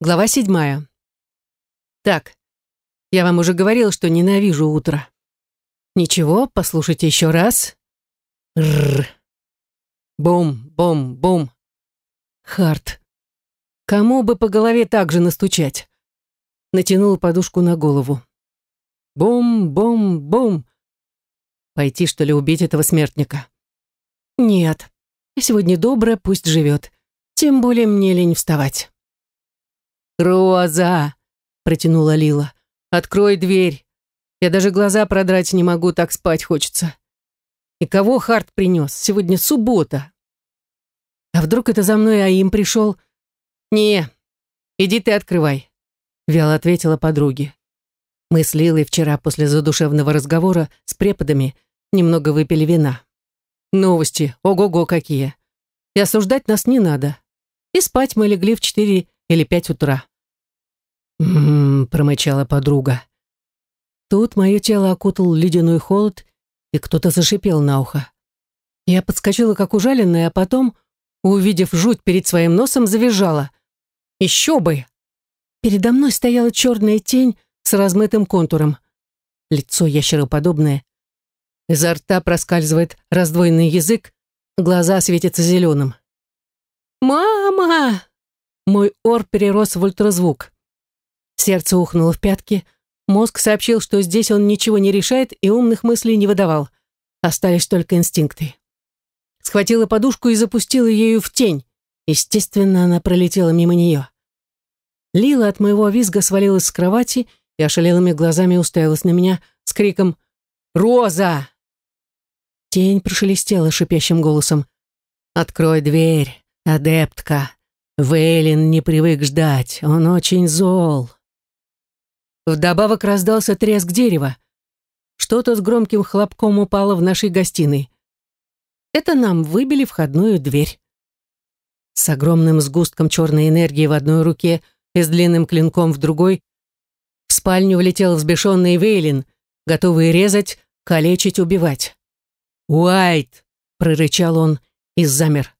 Глава седьмая. Так, я вам уже говорил, что ненавижу утро. Ничего, послушайте еще раз. Рррр. Бум, бум, бум. Харт. Кому бы по голове так же настучать? Натянул подушку на голову. Бум, бум, бум. Пойти, что ли, убить этого смертника? Нет. Сегодня добрая, пусть живет. Тем более мне лень вставать. «Роза!» — протянула Лила. «Открой дверь. Я даже глаза продрать не могу, так спать хочется. И кого Харт принес? Сегодня суббота. А вдруг это за мной Аим пришел? Не, иди ты открывай», — вяло ответила подруге. Мы с Лилой вчера после задушевного разговора с преподами немного выпили вина. Новости, ого-го какие. И осуждать нас не надо. И спать мы легли в четыре или пять утра. «М-м-м», промычала подруга. Тут мое тело окутал ледяной холод, и кто-то зашипел на ухо. Я подскочила, как ужаленная, а потом, увидев жуть перед своим носом, завизжала. «Еще бы!» Передо мной стояла черная тень с размытым контуром. Лицо ящероподобное. Изо рта проскальзывает раздвоенный язык, глаза светятся зеленым. «Мама!» Мой ор перерос в ультразвук. Сердце ухнуло в пятки. Мозг сообщил, что здесь он ничего не решает и умных мыслей не выдавал. Остались только инстинкты. Схватила подушку и запустила ею в тень. Естественно, она пролетела мимо нее. Лила от моего визга свалилась с кровати и ошалелыми глазами уставилась на меня с криком «Роза!». Тень прошелестела шипящим голосом. «Открой дверь, адептка. Вейлин не привык ждать, он очень зол». Вдобавок раздался треск дерева. Что-то с громким хлопком упало в нашей гостиной. Это нам выбили входную дверь. С огромным сгустком черной энергии в одной руке и с длинным клинком в другой в спальню влетел взбешенный Вейлин, готовый резать, калечить, убивать. «Уайт!» — прорычал он и замер,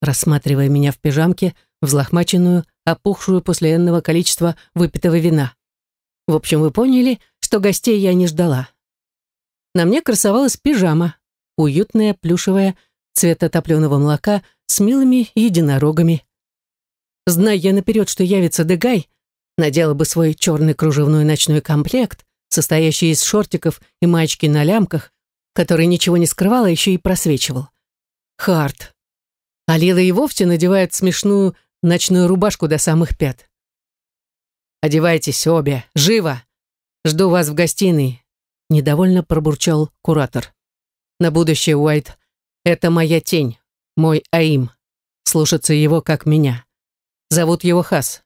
рассматривая меня в пижамке, взлохмаченную, опухшую после энного количества выпитого вина. В общем, вы поняли, что гостей я не ждала. На мне красовалась пижама, уютная, плюшевая, цвета топленого молока с милыми единорогами. Зная я наперед, что явится Дегай, надела бы свой черный кружевной ночной комплект, состоящий из шортиков и маечки на лямках, который ничего не скрывал, а еще и просвечивал. Харт. А Лила и вовсе надевает смешную ночную рубашку до самых пят. Одевайтесь обе, живо! Жду вас в гостиной!» Недовольно пробурчал куратор. «На будущее, Уайт, это моя тень, мой Аим. Слушаться его, как меня. Зовут его Хас».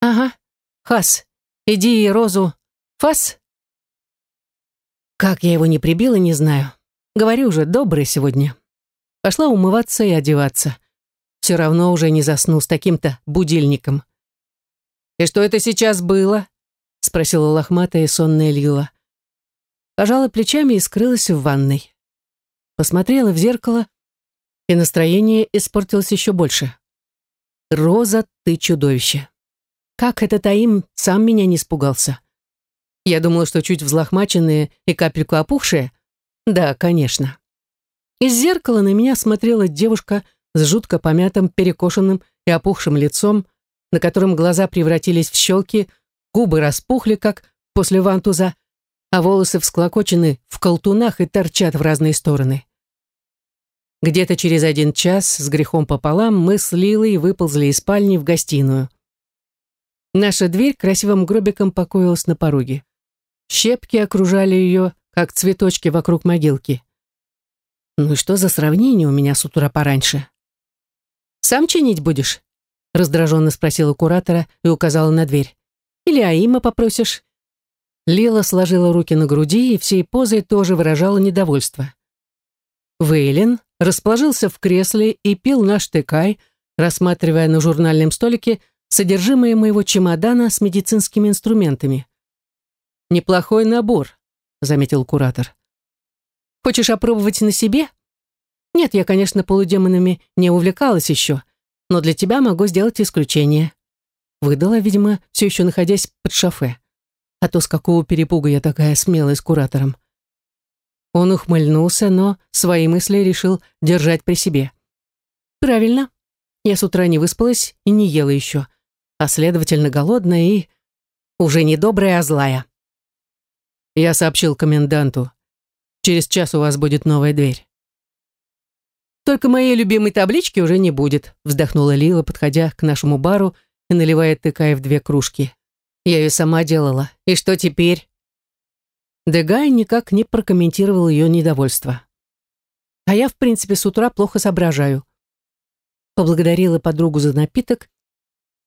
«Ага, Хас. Иди и Розу. Фас?» Как я его не прибила, не знаю. Говорю же, добрый сегодня. Пошла умываться и одеваться. Все равно уже не засну с таким-то будильником. «И что это сейчас было?» — спросила лохматая сонная Лила. Пожала плечами и скрылась в ванной. Посмотрела в зеркало, и настроение испортилось еще больше. «Роза, ты чудовище!» Как этот Аим сам меня не испугался? Я думала, что чуть взлохмаченные и капельку опухшие. Да, конечно. Из зеркала на меня смотрела девушка с жутко помятым, перекошенным и опухшим лицом, на котором глаза превратились в щелки, губы распухли, как после вантуза, а волосы всклокочены в колтунах и торчат в разные стороны. Где-то через один час с грехом пополам мы с Лилой выползли из спальни в гостиную. Наша дверь красивым гробиком покоилась на пороге. Щепки окружали ее, как цветочки вокруг могилки. Ну и что за сравнение у меня с утра пораньше? «Сам чинить будешь?» раздраженно спросила куратора и указала на дверь. «Или Аима попросишь?» Лила сложила руки на груди и всей позой тоже выражала недовольство. Вейлин расположился в кресле и пил наш тыкай, рассматривая на журнальном столике содержимое моего чемодана с медицинскими инструментами. «Неплохой набор», — заметил куратор. «Хочешь опробовать на себе?» «Нет, я, конечно, полудемонами не увлекалась еще, но для тебя могу сделать исключение». выдала, видимо, все еще находясь под шофе. А то с какого перепуга я такая смелая с куратором. Он ухмыльнулся, но свои мысли решил держать при себе. Правильно. Я с утра не выспалась и не ела еще, а следовательно голодная и уже не добрая, а злая. Я сообщил коменданту. Через час у вас будет новая дверь. Только моей любимой таблички уже не будет, вздохнула Лила, подходя к нашему бару и наливая тыкая в две кружки. Я ее сама делала. И что теперь? Дегай никак не прокомментировал ее недовольство. А я, в принципе, с утра плохо соображаю. Поблагодарила подругу за напиток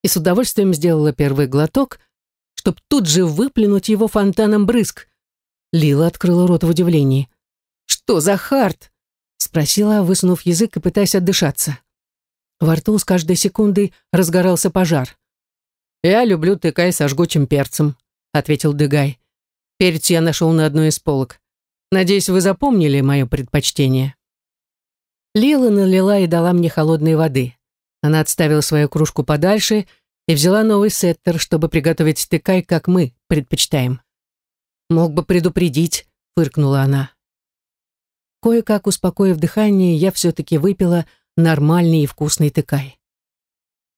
и с удовольствием сделала первый глоток, чтоб тут же выплюнуть его фонтаном брызг. Лила открыла рот в удивлении. «Что за хард?» Спросила, высунув язык и пытаясь отдышаться. Во рту с каждой секундой разгорался пожар. «Я люблю тыкай со жгучим перцем», — ответил Дыгай. «Перец я нашел на одной из полок. Надеюсь, вы запомнили мое предпочтение». Лила налила и дала мне холодной воды. Она отставила свою кружку подальше и взяла новый сеттер, чтобы приготовить тыкай, как мы предпочитаем. «Мог бы предупредить», — фыркнула она. Кое-как успокоив дыхание, я все-таки выпила нормальный и вкусный тыкай.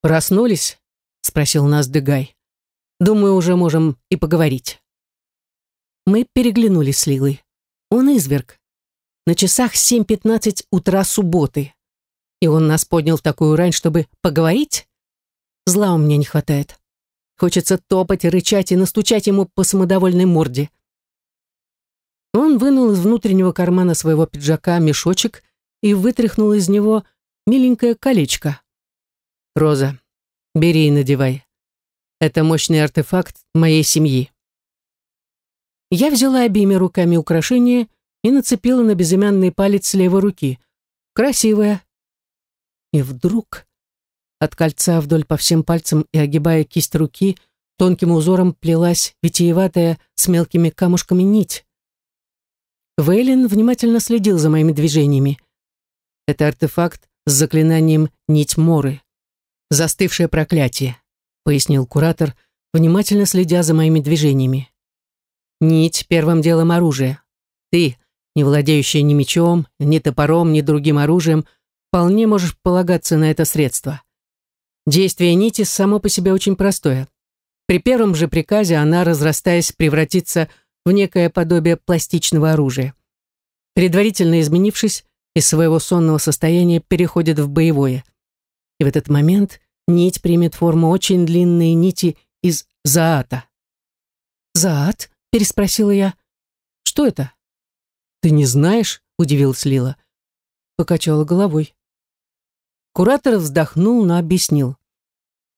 «Проснулись?» — спросил нас Дыгай. «Думаю, уже можем и поговорить». Мы переглянулись с Лилой. Он изверг. На часах 7.15 утра субботы. И он нас поднял в такую рань, чтобы поговорить? Зла у меня не хватает. Хочется топать, рычать и настучать ему по самодовольной морде. Он вынул из внутреннего кармана своего пиджака мешочек и вытряхнул из него миленькое колечко. «Роза, бери и надевай. Это мощный артефакт моей семьи». Я взяла обеими руками украшение и нацепила на безымянный палец левой руки. Красивое. И вдруг от кольца вдоль по всем пальцам и огибая кисть руки, тонким узором плелась витиеватая с мелкими камушками нить. Вейлин внимательно следил за моими движениями. Это артефакт с заклинанием «Нить Моры». «Застывшее проклятие», — пояснил куратор, внимательно следя за моими движениями. «Нить первым делом оружие. Ты, не владеющая ни мечом, ни топором, ни другим оружием, вполне можешь полагаться на это средство. Действие нити само по себе очень простое. При первом же приказе она, разрастаясь, превратится в в некое подобие пластичного оружия. Предварительно изменившись, из своего сонного состояния переходит в боевое. И в этот момент нить примет форму очень длинной нити из заата. «Заат?» — переспросила я. «Что это?» «Ты не знаешь?» — удивилась Лила. Покачала головой. Куратор вздохнул, но объяснил.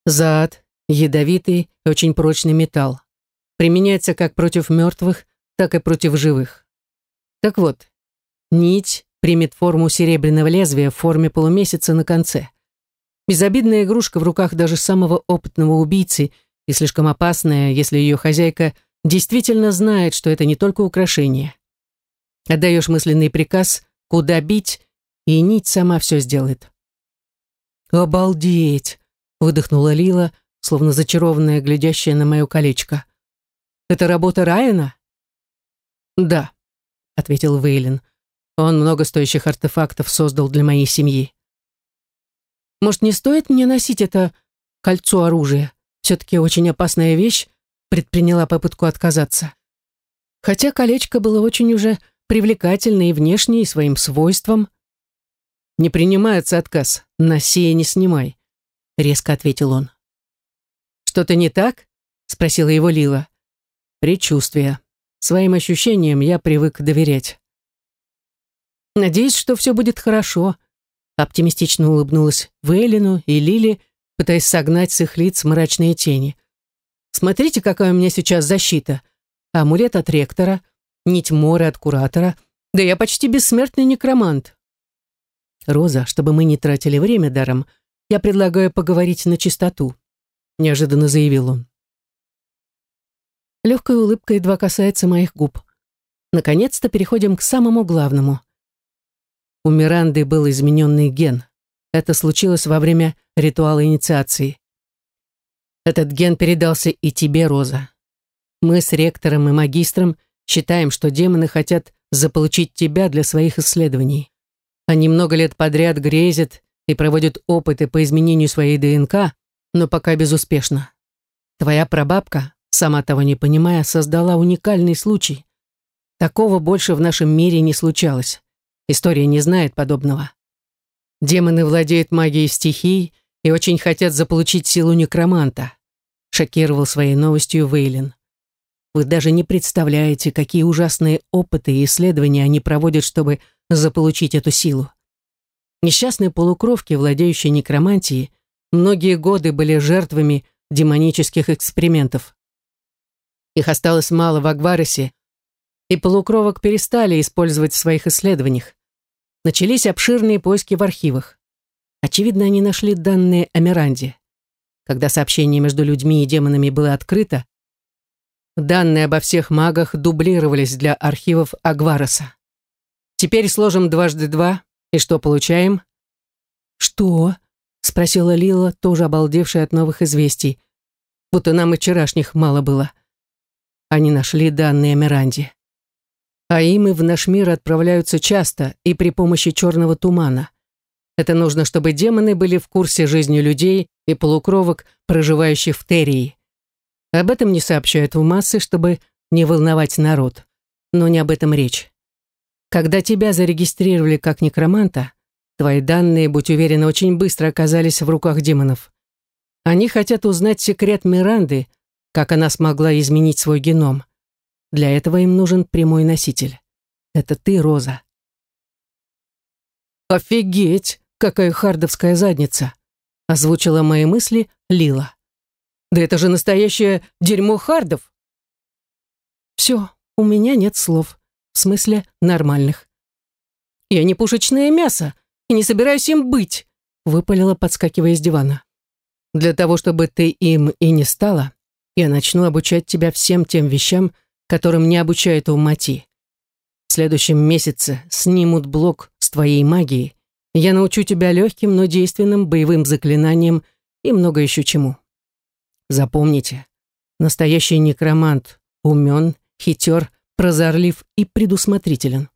Заат — ядовитый, очень прочный металл применяется как против мертвых, так и против живых. Так вот, нить примет форму серебряного лезвия в форме полумесяца на конце. Безобидная игрушка в руках даже самого опытного убийцы и слишком опасная, если ее хозяйка действительно знает, что это не только украшение. Отдаешь мысленный приказ, куда бить, и нить сама все сделает. «Обалдеть!» — выдохнула Лила, словно зачарованная, глядящая на мое колечко. Это работа Райана?» «Да», — ответил Вейлин. «Он много стоящих артефактов создал для моей семьи». «Может, не стоит мне носить это кольцо оружия? Все-таки очень опасная вещь», — предприняла попытку отказаться. Хотя колечко было очень уже привлекательно и внешне, и своим свойством. «Не принимается отказ. Носи и не снимай», — резко ответил он. «Что-то не так?» — спросила его Лила. Предчувствие. Своим ощущениям я привык доверять. «Надеюсь, что все будет хорошо», — оптимистично улыбнулась Вейлину и Лили, пытаясь согнать с их лиц мрачные тени. «Смотрите, какая у меня сейчас защита. Амулет от ректора, нить моря от куратора. Да я почти бессмертный некромант». «Роза, чтобы мы не тратили время даром, я предлагаю поговорить на чистоту», — неожиданно заявил он. Легкая улыбка едва касается моих губ. Наконец-то переходим к самому главному. У Миранды был измененный ген. Это случилось во время ритуала инициации. Этот ген передался и тебе, Роза. Мы с ректором и магистром считаем, что демоны хотят заполучить тебя для своих исследований. Они много лет подряд грезят и проводят опыты по изменению своей ДНК, но пока безуспешно. Твоя прабабка, сама того не понимая, создала уникальный случай. Такого больше в нашем мире не случалось. История не знает подобного. Демоны владеют магией стихий и очень хотят заполучить силу некроманта, шокировал своей новостью Вейлин. Вы даже не представляете, какие ужасные опыты и исследования они проводят, чтобы заполучить эту силу. Несчастные полукровки, владеющие некромантией, многие годы были жертвами демонических экспериментов. Их осталось мало в Агваросе, и полукровок перестали использовать в своих исследованиях. Начались обширные поиски в архивах. Очевидно, они нашли данные о Миранде. Когда сообщение между людьми и демонами было открыто, данные обо всех магах дублировались для архивов Агвароса. Теперь сложим дважды два, и что получаем? «Что?» — спросила Лила, тоже обалдевшая от новых известий. Будто нам и вчерашних мало было. Они нашли данные Миранде. А им и в наш мир отправляются часто и при помощи черного тумана. Это нужно, чтобы демоны были в курсе жизни людей и полукровок, проживающих в Терии. Об этом не сообщают в массы, чтобы не волновать народ. Но не об этом речь. Когда тебя зарегистрировали как некроманта, твои данные, будь уверена, очень быстро оказались в руках демонов. Они хотят узнать секрет Миранды, как она смогла изменить свой геном. Для этого им нужен прямой носитель. Это ты, Роза. «Офигеть, какая хардовская задница!» озвучила мои мысли Лила. «Да это же настоящее дерьмо хардов!» «Все, у меня нет слов», в смысле нормальных. «Я не пушечное мясо и не собираюсь им быть», выпалила, подскакивая с дивана. «Для того, чтобы ты им и не стала, я начну обучать тебя всем тем вещам, которым не обучают в МАТИ. В следующем месяце снимут блок с твоей магией, я научу тебя легким, но действенным боевым заклинаниям и много еще чему. Запомните, настоящий некромант умен, хитер прозорлив и предусмотрителен.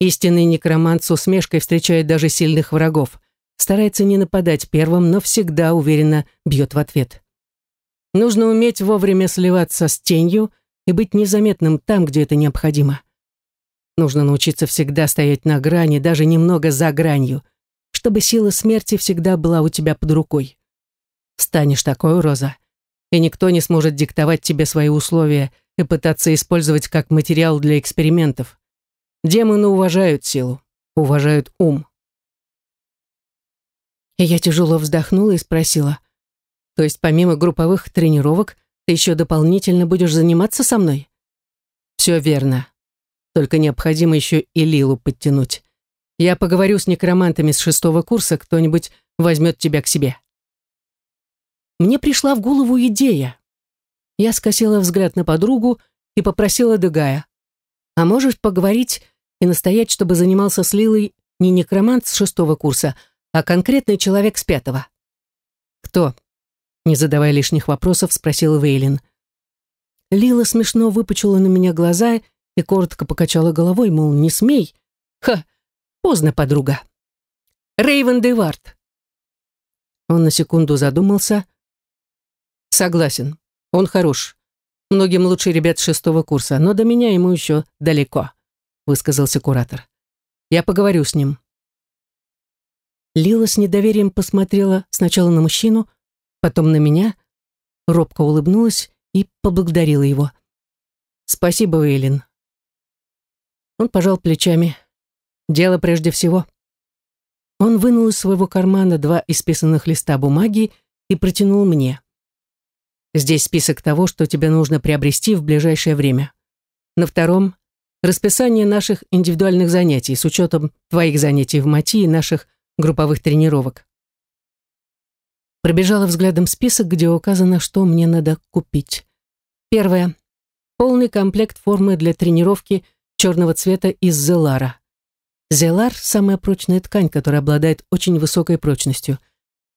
Истинный некромант с усмешкой встречает даже сильных врагов, старается не нападать первым, но всегда уверенно бьет в ответ. Нужно уметь вовремя сливаться с тенью и быть незаметным там, где это необходимо. Нужно научиться всегда стоять на грани, даже немного за гранью, чтобы сила смерти всегда была у тебя под рукой. Станешь такой, Роза, и никто не сможет диктовать тебе свои условия и пытаться использовать как материал для экспериментов. Демоны уважают силу, уважают ум. И я тяжело вздохнула и спросила, то есть помимо групповых тренировок ты еще дополнительно будешь заниматься со мной? Все верно. Только необходимо еще и Лилу подтянуть. Я поговорю с некромантами с шестого курса, кто-нибудь возьмет тебя к себе. Мне пришла в голову идея. Я скосила взгляд на подругу и попросила Дегая. «А можешь поговорить и настоять, чтобы занимался с Лилой не некромант с шестого курса, а конкретный человек с пятого?» «Кто?» Не задавая лишних вопросов, спросил Вейлин. Лила смешно выпучила на меня глаза и коротко покачала головой, мол, не смей. Ха, поздно, подруга. Рейвен Девард. Он на секунду задумался. Согласен. Он хорош. Многим лучше ребят шестого курса, но до меня ему еще далеко», — высказался куратор. «Я поговорю с ним». Лила с недоверием посмотрела сначала на мужчину, потом на меня, робко улыбнулась и поблагодарила его. «Спасибо, Эйлин». Он пожал плечами. «Дело прежде всего». Он вынул из своего кармана два исписанных листа бумаги и протянул мне. Здесь список того, что тебе нужно приобрести в ближайшее время. На втором – расписание наших индивидуальных занятий с учетом твоих занятий в МАТИ и наших групповых тренировок. Пробежала взглядом список, где указано, что мне надо купить. Первое. Полный комплект формы для тренировки черного цвета из зелара. Зелар – самая прочная ткань, которая обладает очень высокой прочностью.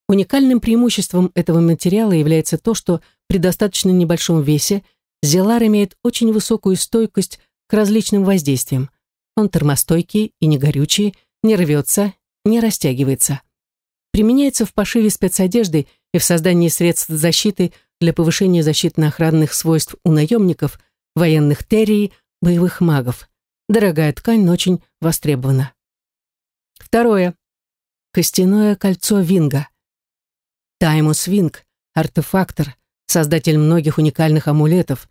Уникальным преимуществом этого материала является то, что при достаточно небольшом весе зелар имеет очень высокую стойкость к различным воздействиям. Он термостойкий и не горючий, не рвется, не растягивается. Применяется в пошиве спецодежды и в создании средств защиты для повышения защитно-охранных свойств у наемников, военных террий, боевых магов. Дорогая ткань, но очень востребована. Второе. Костяное кольцо Винга. Таймус Винг, артефактор, создатель многих уникальных амулетов.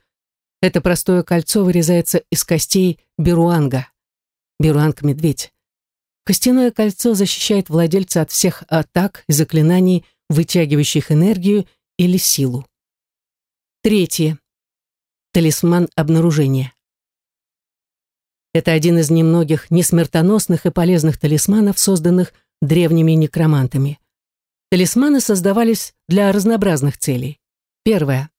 Это простое кольцо вырезается из костей беруанга. Беруанг-медведь. Костяное кольцо защищает владельца от всех атак и заклинаний, вытягивающих энергию или силу. Третье. Талисман обнаружения. Это один из немногих несмертоносных и полезных талисманов, созданных древними некромантами. Талисманы создавались для разнообразных целей. Первое.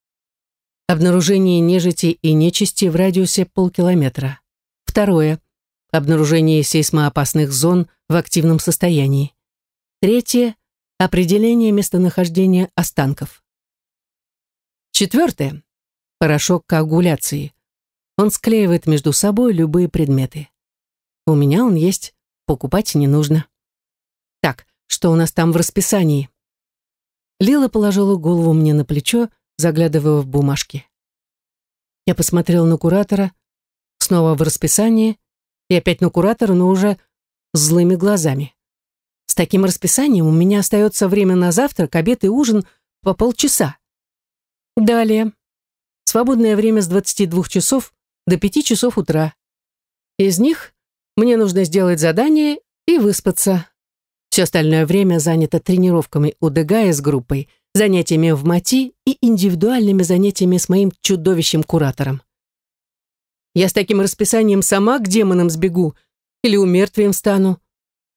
Обнаружение нежити и нечисти в радиусе полкилометра. Второе. Обнаружение сейсмоопасных зон в активном состоянии. Третье. Определение местонахождения останков. Четвертое. Порошок коагуляции. Он склеивает между собой любые предметы. У меня он есть, покупать не нужно. Так, что у нас там в расписании. Лила положила голову мне на плечо, заглядывая в бумажки. Я посмотрел на куратора, снова в расписание, и опять на куратора, но уже злыми глазами. С таким расписанием у меня остается время на завтрак, обед и ужин по полчаса. Далее. Свободное время с 22 часов до 5 часов утра. Из них мне нужно сделать задание и выспаться. Все остальное время занято тренировками у Дегая с группой, занятиями в МАТИ и индивидуальными занятиями с моим чудовищем-куратором. Я с таким расписанием сама к демонам сбегу или умертвием стану.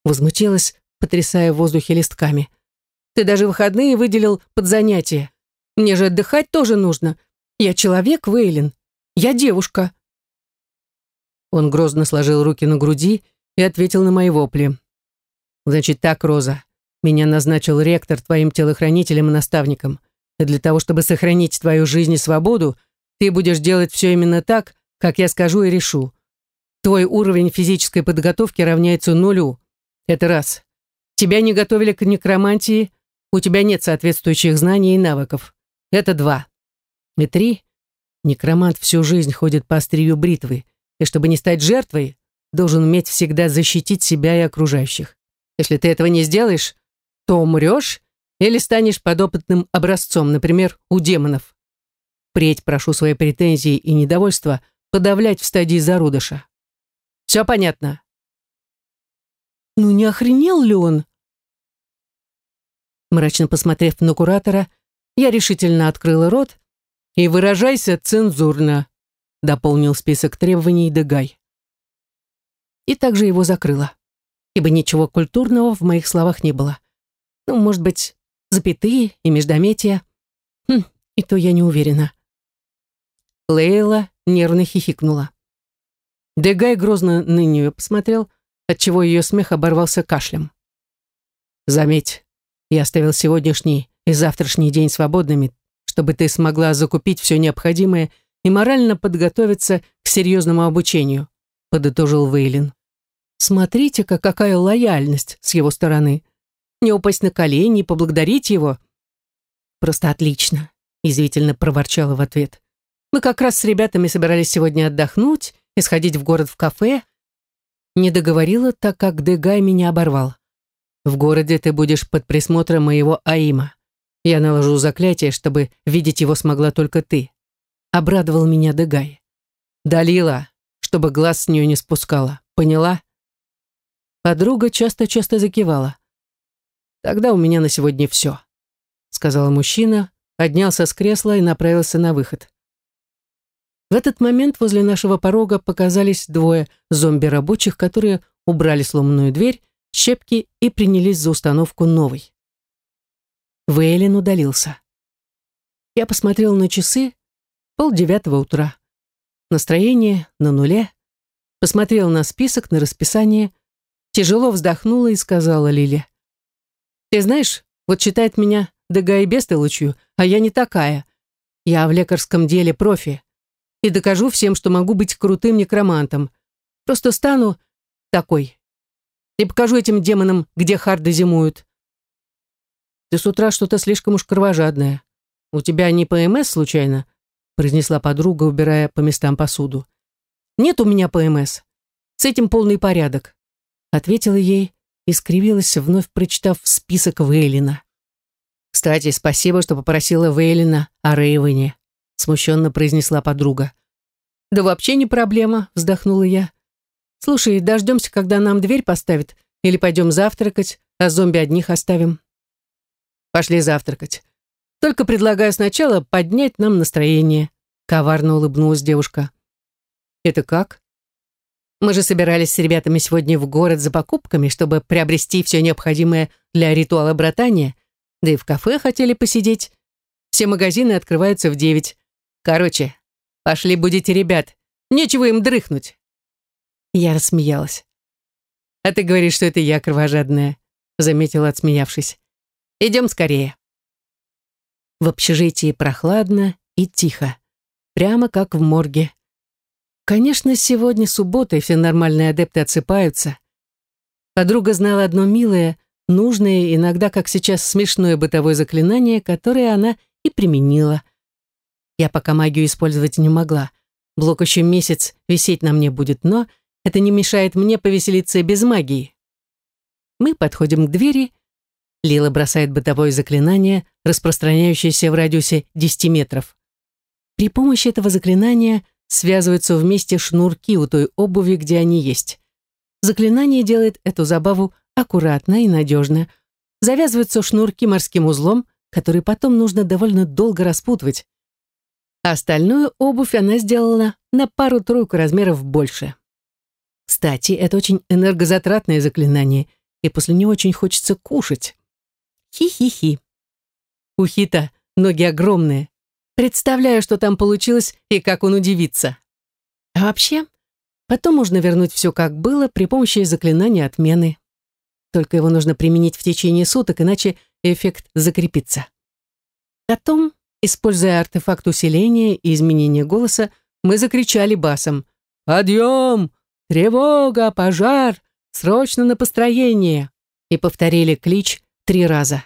Возмутилась, потрясая в воздухе листками. Ты даже выходные выделил под занятия. Мне же отдыхать тоже нужно. Я человек, Вейлин. Я девушка. Он грозно сложил руки на груди и ответил на мои вопли. Значит так, Роза, меня назначил ректор твоим телохранителем и наставником. И для того, чтобы сохранить твою жизнь и свободу, ты будешь делать все именно так, как я скажу и решу. Твой уровень физической подготовки равняется нулю. Это раз. Тебя не готовили к некромантии, у тебя нет соответствующих знаний и навыков. Это два. И три. Некромант всю жизнь ходит по острию бритвы, и чтобы не стать жертвой, должен уметь всегда защитить себя и окружающих. Если ты этого не сделаешь, то умрешь или станешь подопытным образцом, например, у демонов. Впредь прошу свои претензии и недовольство подавлять в стадии зародыша. Все понятно? Ну не охренел ли он? Мрачно посмотрев на куратора, я решительно открыла рот и выражайся цензурно, дополнил список требований Дегай. И также его закрыла ибо ничего культурного в моих словах не было. Ну, может быть, запятые и междометия. Хм, и то я не уверена. Лейла нервно хихикнула. Дегай грозно на нее посмотрел, отчего ее смех оборвался кашлем. «Заметь, я оставил сегодняшний и завтрашний день свободными, чтобы ты смогла закупить все необходимое и морально подготовиться к серьезному обучению», подытожил Вейлин. Смотрите-ка, какая лояльность с его стороны. Не упасть на колени, поблагодарить его. Просто отлично, извительно проворчала в ответ. Мы как раз с ребятами собирались сегодня отдохнуть и сходить в город в кафе. Не договорила, так как Дегай меня оборвал. В городе ты будешь под присмотром моего Аима. Я наложу заклятие, чтобы видеть его смогла только ты. Обрадовал меня Дегай. Далила, чтобы глаз с нее не спускала. Поняла? Подруга часто-часто закивала. «Тогда у меня на сегодня все», — сказал мужчина, поднялся с кресла и направился на выход. В этот момент возле нашего порога показались двое зомби-рабочих, которые убрали сломанную дверь, щепки и принялись за установку новой. Вейлин удалился. Я посмотрел на часы, полдевятого утра. Настроение на нуле. Посмотрел на список, на расписание — Тяжело вздохнула и сказала Лиле. «Ты знаешь, Вот считает меня Дагай бестолочью, а я не такая. Я в лекарском деле профи. И докажу всем, что могу быть крутым некромантом. Просто стану такой. И покажу этим демонам, где харды зимуют. Ты с утра что-то слишком уж кровожадное. У тебя не ПМС случайно? произнесла подруга, убирая по местам посуду. Нет у меня ПМС. С этим полный порядок, ответила ей и скривилась, вновь прочитав список Вейлина. «Кстати, спасибо, что попросила Вейлина о Рейвене», смущенно произнесла подруга. «Да вообще не проблема», вздохнула я. «Слушай, дождемся, когда нам дверь поставят, или пойдем завтракать, а зомби одних оставим?» «Пошли завтракать. Только предлагаю сначала поднять нам настроение», коварно улыбнулась девушка. «Это как?» Мы же собирались с ребятами сегодня в город за покупками, чтобы приобрести все необходимое для ритуала братания, да и в кафе хотели посидеть. Все магазины открываются в девять. Короче, пошли будете ребят. Нечего им дрыхнуть. Я рассмеялась. «А ты говоришь, что это я кровожадная», заметила, отсмеявшись. «Идем скорее». В общежитии прохладно и тихо, прямо как в морге. Конечно, сегодня суббота, и все нормальные адепты отсыпаются. Подруга знала одно милое, нужное, иногда, как сейчас, смешное бытовое заклинание, которое она и применила. Я пока магию использовать не могла. Блок еще месяц висеть на мне будет, но это не мешает мне повеселиться без магии. Мы подходим к двери. Лила бросает бытовое заклинание, распространяющееся в радиусе 10 метров. При помощи этого заклинания связываются вместе шнурки у той обуви, где они есть. Заклинание делает эту забаву аккуратно и надежно. Завязываются шнурки морским узлом, который потом нужно довольно долго распутывать. А остальную обувь она сделала на пару-тройку размеров больше. Кстати, это очень энергозатратное заклинание, и после него очень хочется кушать. Хи-хи-хи. У Хита ноги огромные, Представляю, что там получилось и как он удивится. А вообще, потом можно вернуть все как было при помощи заклинания отмены. Только его нужно применить в течение суток, иначе эффект закрепится. Потом, используя артефакт усиления и изменения голоса, мы закричали басом «Подъем! Тревога! Пожар! Срочно на построение!» и повторили клич три раза.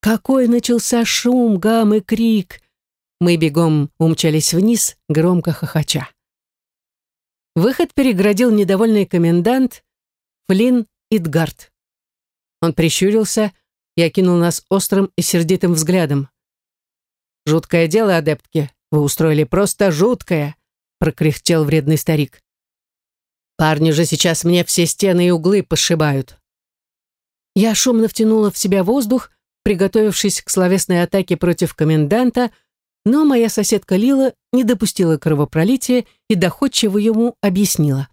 Какой начался шум, гам и крик! Мы бегом умчались вниз, громко хохоча. Выход переградил недовольный комендант Флинн Идгард. Он прищурился и окинул нас острым и сердитым взглядом. «Жуткое дело, адептки, вы устроили просто жуткое», прокряхтел вредный старик. «Парни же сейчас мне все стены и углы пошибают». Я шумно втянула в себя воздух, приготовившись к словесной атаке против коменданта, но моя соседка Лила не допустила кровопролития и доходчиво ему объяснила.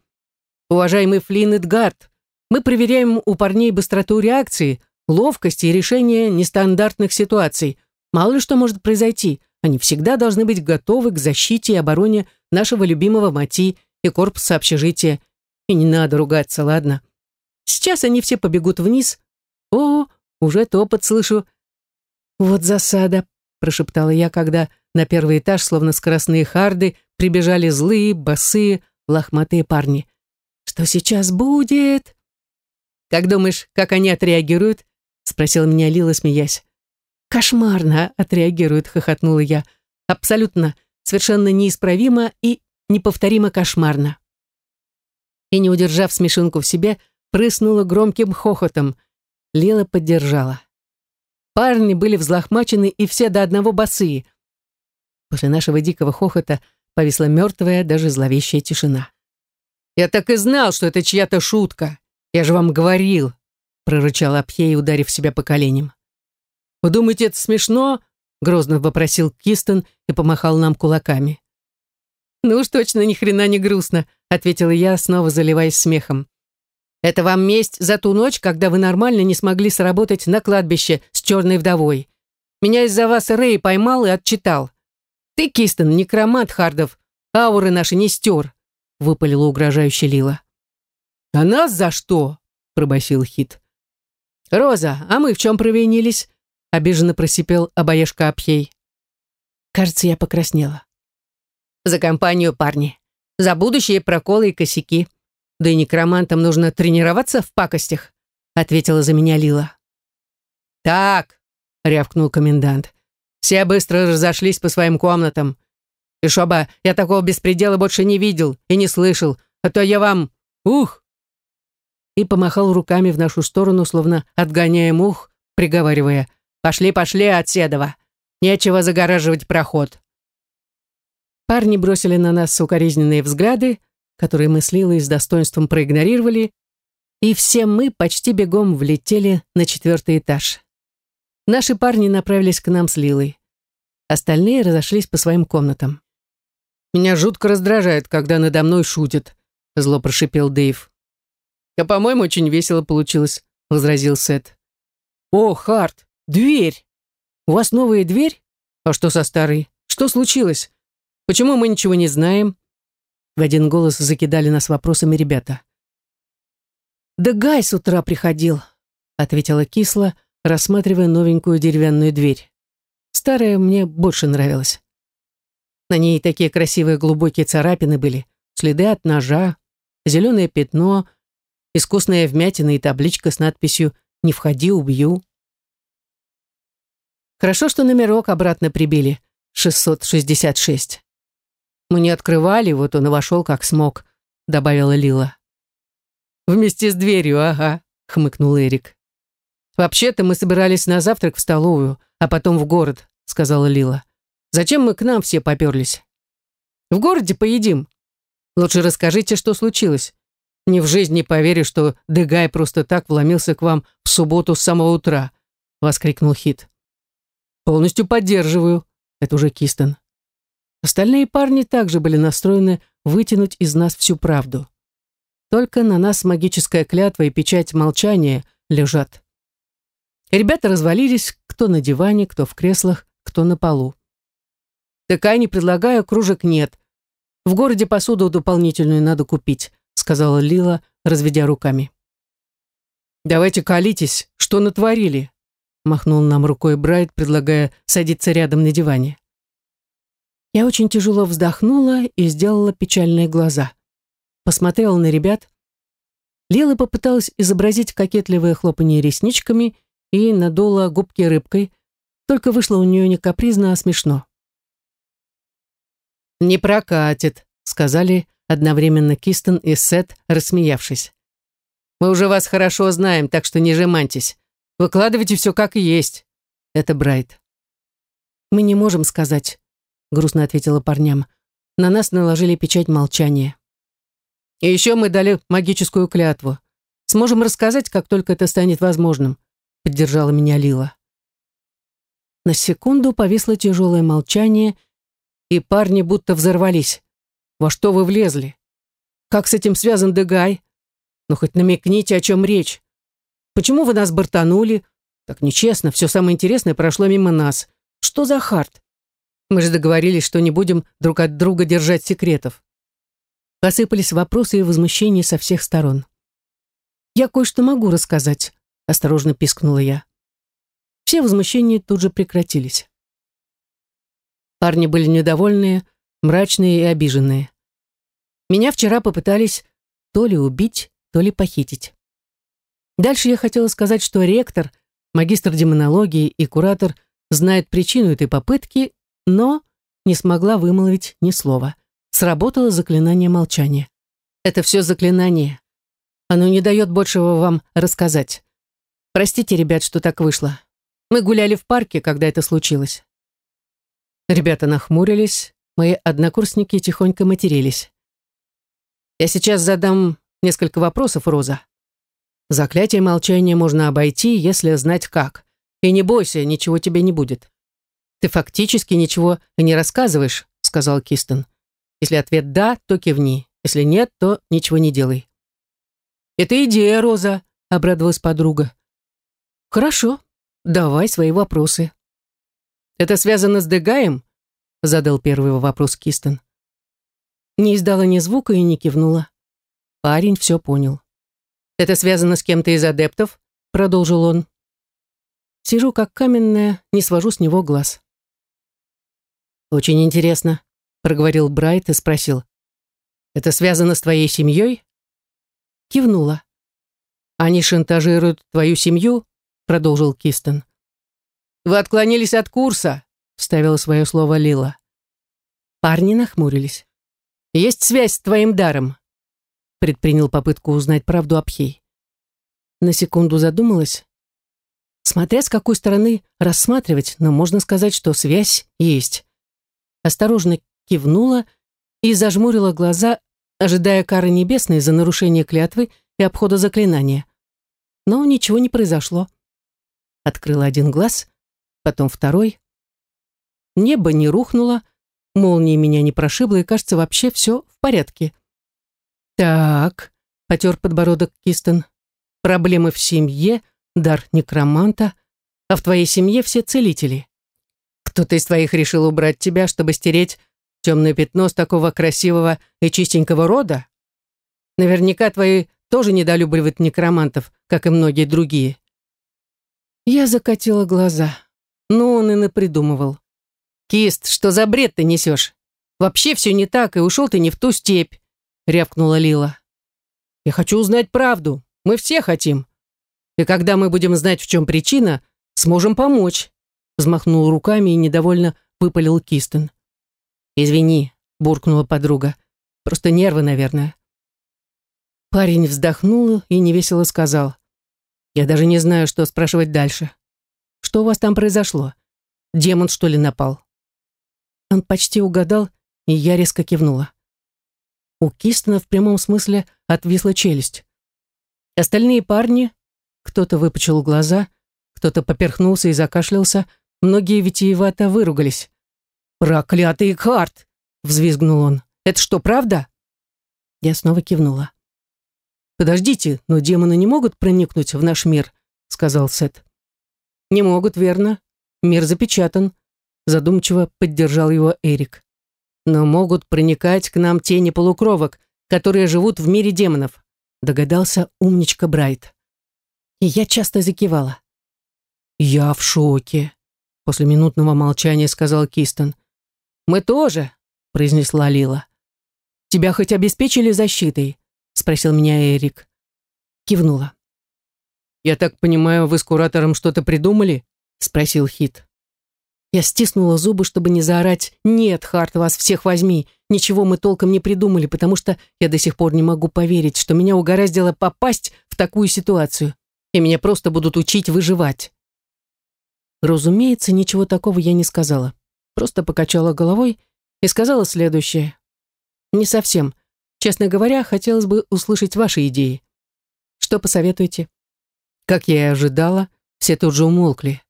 «Уважаемый Флинн Эдгард, мы проверяем у парней быстроту реакции, ловкость и решение нестандартных ситуаций. Мало ли что может произойти. Они всегда должны быть готовы к защите и обороне нашего любимого Мати и корпуса общежития. И не надо ругаться, ладно? Сейчас они все побегут вниз. О, уже топот слышу. Вот засада, прошептала я, когда на первый этаж, словно скоростные харды, прибежали злые, босые, лохматые парни. «Что сейчас будет?» «Как думаешь, как они отреагируют?» — спросила меня Лила, смеясь. «Кошмарно отреагируют», — хохотнула я. «Абсолютно, совершенно неисправимо и неповторимо кошмарно». И, не удержав смешинку в себе, прыснула громким хохотом. Лила поддержала. Парни были взлохмачены и все до одного босые. После нашего дикого хохота повисла мертвая, даже зловещая тишина. «Я так и знал, что это чья-то шутка. Я же вам говорил», прорычал Апхей, ударив себя по коленям. «Вы думаете, это смешно?» грозно вопросил Кистон и помахал нам кулаками. «Ну уж точно ни хрена не грустно», ответила я, снова заливаясь смехом. Это вам месть за ту ночь, когда вы нормально не смогли сработать на кладбище с черной вдовой. Меня из-за вас Рэй поймал и отчитал. Ты, Кистон, некромат Хардов, ауры наши не стер, выпалила угрожающе Лила. А нас за что? пробасил Хит. «Роза, а мы в чем провинились?» — обиженно просипел обоежка Апхей. Кажется, я покраснела. «За компанию, парни. За будущие проколы и косяки. Да и некромантам нужно тренироваться в пакостях», — ответила за меня Лила. «Так», — рявкнул комендант, — «все быстро разошлись по своим комнатам. И чтобы я такого беспредела больше не видел и не слышал, а то я вам... Ух!» И помахал руками в нашу сторону, словно отгоняя мух, приговаривая «Пошли, пошли, отседова! Нечего загораживать проход!» Парни бросили на нас укоризненные взгляды, которые мы с Лилой с достоинством проигнорировали, и все мы почти бегом влетели на четвертый этаж. Наши парни направились к нам с Лилой. Остальные разошлись по своим комнатам. Меня жутко раздражает, когда надо мной шутят», — зло прошипел Дэйв. «А, по-моему, очень весело получилось», — возразил Сет. «О, Харт, дверь! У вас новая дверь? А что со старой? Что случилось? Почему мы ничего не знаем?» В один голос закидали нас вопросами ребята. «Да Гай с утра приходил», — ответила кисло, рассматривая новенькую деревянную дверь. Старая мне больше нравилась. На ней такие красивые глубокие царапины были, следы от ножа, зеленое пятно, искусная вмятина и табличка с надписью «Не входи, убью». Хорошо, что номерок обратно прибили, 666. Мы не открывали, вот он и вошел как смог, добавила Лила. Вместе с дверью, ага, хмыкнул Эрик. Вообще-то мы собирались на завтрак в столовую, а потом в город, сказала Лила. Зачем мы к нам все поперлись? В городе поедим. Лучше расскажите, что случилось. Ни в жизни не поверю, что Дегай просто так вломился к вам в субботу с самого утра», — воскликнул Хит. «Полностью поддерживаю», — это уже Кистон. Остальные парни также были настроены вытянуть из нас всю правду. Только на нас магическая клятва и печать молчания лежат. Ребята развалились, кто на диване, кто в креслах, кто на полу. «Такая не предлагаю, кружек нет. В городе посуду дополнительную надо купить», сказала Лила, разведя руками. «Давайте колитесь, что натворили?» Махнул нам рукой Брайт, предлагая садиться рядом на диване. Я очень тяжело вздохнула и сделала печальные глаза. Посмотрела на ребят. Лила попыталась изобразить кокетливое хлопанье ресничками и надула губки рыбкой, только вышло у нее не капризно, а смешно. «Не прокатит», — сказали одновременно Кистон и Сет, рассмеявшись. «Мы уже вас хорошо знаем, так что не жемантесь. Выкладывайте все как есть». Это Брайт. «Мы не можем сказать», — грустно ответила парням. «На нас наложили печать молчания». «И еще мы дали магическую клятву. Сможем рассказать, как только это станет возможным», — поддержала меня Лила. На секунду повисло тяжелое молчание, и парни будто взорвались. Во что вы влезли? Как с этим связан Дегай? Ну, хоть намекните, о чем речь. Почему вы нас бортанули? Так нечестно, все самое интересное прошло мимо нас. Что за хард? Мы же договорились, что не будем друг от друга держать секретов. Посыпались вопросы и возмущения со всех сторон. «Я кое-что могу рассказать», — осторожно пискнула я. Все возмущения тут же прекратились. Парни были недовольные, мрачные и обиженные. Меня вчера попытались то ли убить, то ли похитить. Дальше я хотела сказать, что ректор, магистр демонологии и куратор знают причину этой попытки, но не смогла вымолвить ни слова. Сработало заклинание молчания. Это все заклинание. Оно не дает большего вам рассказать. Простите, ребят, что так вышло. Мы гуляли в парке, когда это случилось. Ребята нахмурились, мои однокурсники тихонько матерились. «Я сейчас задам несколько вопросов, Роза. Заклятие молчания можно обойти, если знать как. И не бойся, ничего тебе не будет. Ты фактически ничего не рассказываешь», — сказал Кистон. «Если ответ «да», то кивни. Если нет, то ничего не делай». «Это идея, Роза», — обрадовалась подруга. «Хорошо, давай свои вопросы». «Это связано с Дегаем?» — задал первый вопрос Кистон. Не издала ни звука и не кивнула. Парень все понял. «Это связано с кем-то из адептов?» — продолжил он. Сижу как каменная, не свожу с него глаз. «Очень интересно», — проговорил Брайт и спросил. «Это связано с твоей семьей?» Кивнула. «Они шантажируют твою семью?» — продолжил Кистон. «Вы отклонились от курса», — вставила свое слово Лила. Парни нахмурились. «Есть связь с твоим даром?» Предпринял попытку узнать правду Абхей. На секунду задумалась. Смотря с какой стороны рассматривать, но можно сказать, что связь есть. Осторожно кивнула и зажмурила глаза, ожидая кары небесной за нарушение клятвы и обхода заклинания. Но ничего не произошло. Открыла один глаз, потом второй. Небо не рухнуло, молния меня не прошибла, и, кажется, вообще все в порядке. «Так», — потер подбородок Кистон, — «проблемы в семье, дар некроманта, а в твоей семье все целители. Кто-то из твоих решил убрать тебя, чтобы стереть темное пятно с такого красивого и чистенького рода? Наверняка твои тоже недолюбливают некромантов, как и многие другие». Я закатила глаза. Ну, он и напридумывал. «Кист, что за бред ты несешь? Вообще все не так, и ушел ты не в ту степь», — рявкнула Лила. «Я хочу узнать правду. Мы все хотим. И когда мы будем знать, в чем причина, сможем помочь», — взмахнул руками и недовольно выпалил Кистон. «Извини», — буркнула подруга. «Просто нервы, наверное». Парень вздохнул и невесело сказал. «Я даже не знаю, что спрашивать дальше. Что у вас там произошло? Демон, что ли, напал?» Он почти угадал, и я резко кивнула. У Кистона в прямом смысле отвисла челюсть. Остальные парни, кто-то выпучил глаза, кто-то поперхнулся и закашлялся, многие витиевато выругались. «Проклятый карт!» — взвизгнул он. «Это что, правда?» Я снова кивнула. «Подождите, но демоны не могут проникнуть в наш мир», — сказал Сет. «Не могут, верно. Мир запечатан», — задумчиво поддержал его Эрик. «Но могут проникать к нам тени полукровок, которые живут в мире демонов», — догадался умничка Брайт. И я часто закивала. «Я в шоке», — после минутного молчания сказал Кистон. «Мы тоже», — произнесла Лила. «Тебя хоть обеспечили защитой?» — спросил меня Эрик. Кивнула. «Я так понимаю, вы с куратором что-то придумали?» — спросил Хит. Я стиснула зубы, чтобы не заорать «Нет, Харт, вас всех возьми! Ничего мы толком не придумали, потому что я до сих пор не могу поверить, что меня угораздило попасть в такую ситуацию, и меня просто будут учить выживать». Разумеется, ничего такого я не сказала. Просто покачала головой и сказала следующее. «Не совсем. Честно говоря, хотелось бы услышать ваши идеи. Что посоветуете?» Как я и ожидала, все тут же умолкли.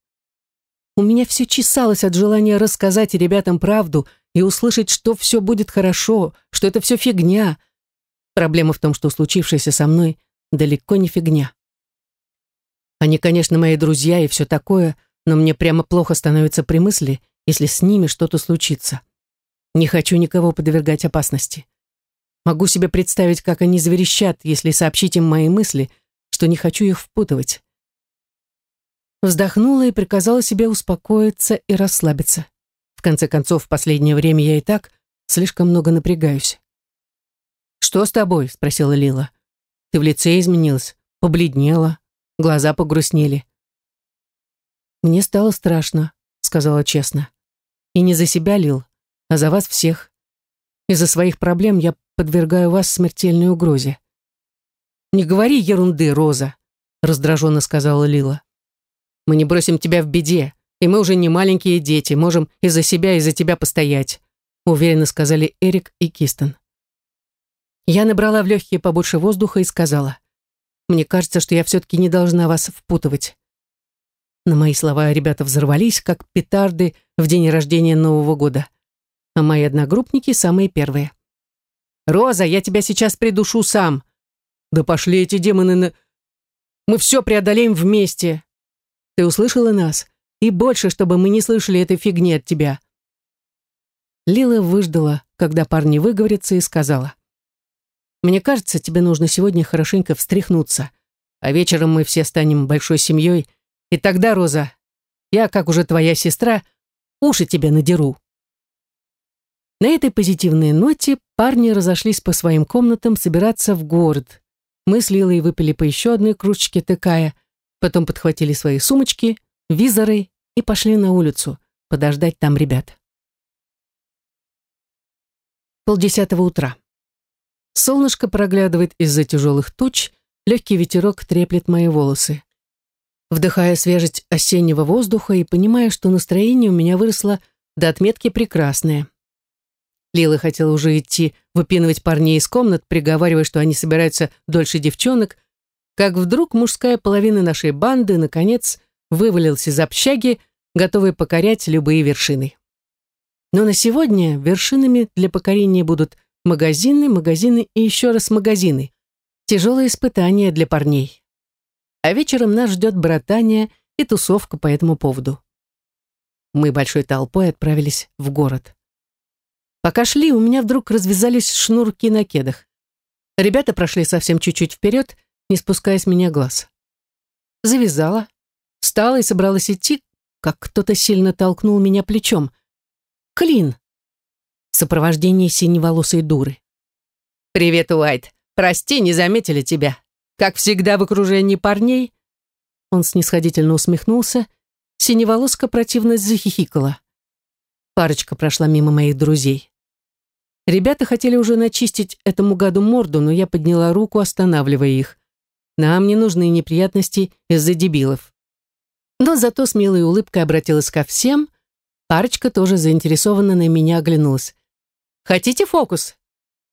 У меня все чесалось от желания рассказать ребятам правду и услышать, что все будет хорошо, что это все фигня. Проблема в том, что случившееся со мной далеко не фигня. Они, конечно, мои друзья и все такое, но мне прямо плохо становится при мысли, если с ними что-то случится. Не хочу никого подвергать опасности. Могу себе представить, как они заверещат, если сообщить им мои мысли — что не хочу их впутывать. Вздохнула и приказала себе успокоиться и расслабиться. В конце концов, в последнее время я и так слишком много напрягаюсь. «Что с тобой?» — спросила Лила. «Ты в лице изменилась, побледнела, глаза погрустнели». «Мне стало страшно», — сказала честно. «И не за себя, Лил, а за вас всех. Из-за своих проблем я подвергаю вас смертельной угрозе. «Не говори ерунды, Роза», — раздраженно сказала Лила. «Мы не бросим тебя в беде, и мы уже не маленькие дети, можем и за себя, и за тебя постоять», — уверенно сказали Эрик и Кистон. Я набрала в легкие побольше воздуха и сказала, «Мне кажется, что я все-таки не должна вас впутывать». На мои слова ребята взорвались, как петарды в день рождения Нового года. А мои одногруппники самые первые. «Роза, я тебя сейчас придушу сам», да пошли эти демоны на... Мы все преодолеем вместе. Ты услышала нас? И больше, чтобы мы не слышали этой фигни от тебя. Лила выждала, когда парни выговорятся, и сказала. Мне кажется, тебе нужно сегодня хорошенько встряхнуться. А вечером мы все станем большой семьей, и тогда, Роза, я, как уже твоя сестра, уши тебе надеру». На этой позитивной ноте парни разошлись по своим комнатам собираться в город. Мы с Лилой выпили по еще одной кружечке тыкая, потом подхватили свои сумочки, визоры и пошли на улицу подождать там ребят. Полдесятого утра. Солнышко проглядывает из-за тяжелых туч, легкий ветерок треплет мои волосы. Вдыхая свежесть осеннего воздуха и понимая, что настроение у меня выросло до отметки прекрасное. Лила хотела уже идти выпинывать парней из комнат, приговаривая, что они собираются дольше девчонок, как вдруг мужская половина нашей банды, наконец, вывалилась из общаги, готовая покорять любые вершины. Но на сегодня вершинами для покорения будут магазины, магазины и еще раз магазины. Тяжелое испытание для парней. А вечером нас ждет братание и тусовка по этому поводу. Мы большой толпой отправились в город. Пока шли, у меня вдруг развязались шнурки на кедах. Ребята прошли совсем чуть-чуть вперед, не спуская с меня глаз. Завязала, встала и собралась идти, как кто-то сильно толкнул меня плечом. Клин. В сопровождении синеволосой дуры. «Привет, Уайт. Прости, не заметили тебя. Как всегда в окружении парней». Он снисходительно усмехнулся. Синеволоска противно захихикала. Парочка прошла мимо моих друзей. Ребята хотели уже начистить этому гаду морду, но я подняла руку, останавливая их. Нам не нужны неприятности из-за дебилов. Но зато с милой улыбкой обратилась ко всем. Парочка тоже заинтересованно на меня оглянулась. «Хотите фокус?»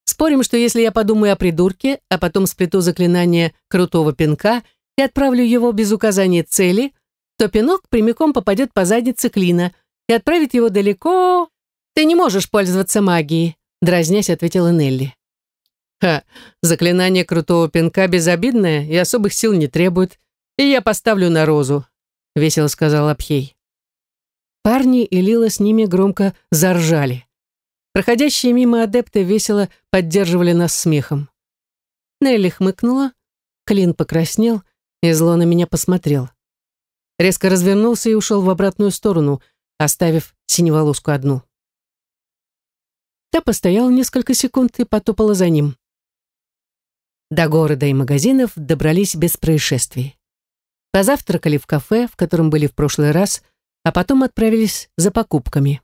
Спорим, что если я подумаю о придурке, а потом сплету заклинание крутого пинка и отправлю его без указания цели, то пинок прямиком попадет по заднице клина – и отправит его далеко. Ты не можешь пользоваться магией, дразнясь, ответила Нелли. Ха, заклинание крутого пинка безобидное и особых сил не требует, и я поставлю на розу, весело сказал Абхей. Парни и Лила с ними громко заржали. Проходящие мимо адепты весело поддерживали нас смехом. Нелли хмыкнула, Клин покраснел и зло на меня посмотрел. Резко развернулся и ушел в обратную сторону — оставив синеволоску одну. Та постояла несколько секунд и потопала за ним. До города и магазинов добрались без происшествий. Позавтракали в кафе, в котором были в прошлый раз, а потом отправились за покупками.